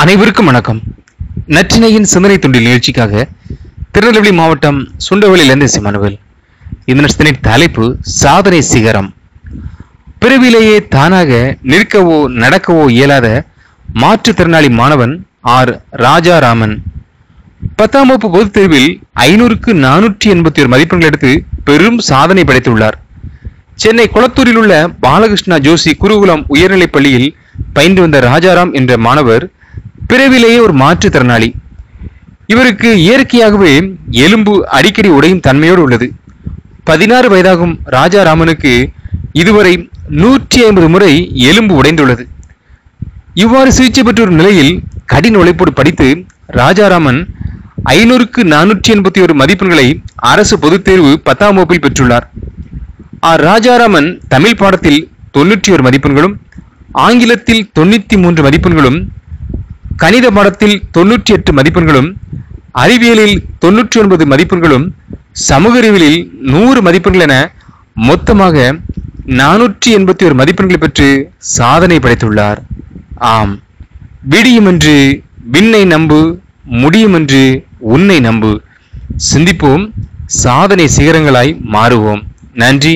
அனைவருக்கும் வணக்கம். நற்றினையின் சிந்தனை துண்டில் நிகழ்ச்சிக்காக திருநெல்வேலி மாவட்டம் சுண்டவளியிலிருந்து சிமானுவல் இந்த நட்சத்தின தலைப்பு சாதனை சிகரம். பிறவிலேயே தானாக நிற்கவோ நடக்கவோ இயலாத மாற்றுத்திறனாளி மாணவன் ஆர். ராஜாராமன். பத்தாம் வகுப்பு பொதுத் தேர்வில் ஐநூறுக்கு நானூற்றி எண்பத்தி ஒரு மதிப்பெண்கள் எடுத்து பெரும் சாதனை படைத்துள்ளார். சென்னை குளத்தூரில் உள்ள பாலகிருஷ்ணா ஜோஷி குருகுலம் உயர்நிலைப் பள்ளியில் பயின்று வந்த ராஜாராம் என்ற மாணவர் பிறவிலேயே ஒரு மாற்றுத்திறனாளி. இவருக்கு இயற்கையாகவே எலும்பு அடிக்கடி உடையும் தன்மையோடு உள்ளது. பதினாறு வயதாகும் ராஜாராமனுக்கு இதுவரை நூற்றி ஐம்பது முறை எலும்பு உடைந்துள்ளது. இவ்வாறு சிகிச்சை பெற்ற ஒரு நிலையில் கடின உழைப்போடு படித்து ராஜாராமன் ஐநூறுக்கு நானூற்றி எண்பத்தி ஒரு மதிப்பெண்களை அரசு பொதுத் தேர்வு பத்தாம் வகுப்பில் பெற்றுள்ளார். ஆர் ராஜாராமன் தமிழ் பாடத்தில் தொண்ணூற்றி ஒரு மதிப்பெண்களும் ஆங்கிலத்தில் தொண்ணூத்தி மூன்று மதிப்பெண்களும் கணித பாடத்தில் தொண்ணூற்றி எட்டு மதிப்பெண்களும் அறிவியலில் தொண்ணூற்றி ஒன்பது மதிப்பெண்களும் சமூக அறிவியலில் நூறு மதிப்பெண்கள் என மொத்தமாக நானூற்றி எண்பத்தி ஒரு மதிப்பெண்களை பெற்று சாதனை படைத்துள்ளார். ஆம் விடியுமென்று விண்ணை நம்பு முடியும் என்று உன்னை நம்பு. சிந்திப்போம் சாதனை சிகரங்களாய் மாறுவோம். நன்றி.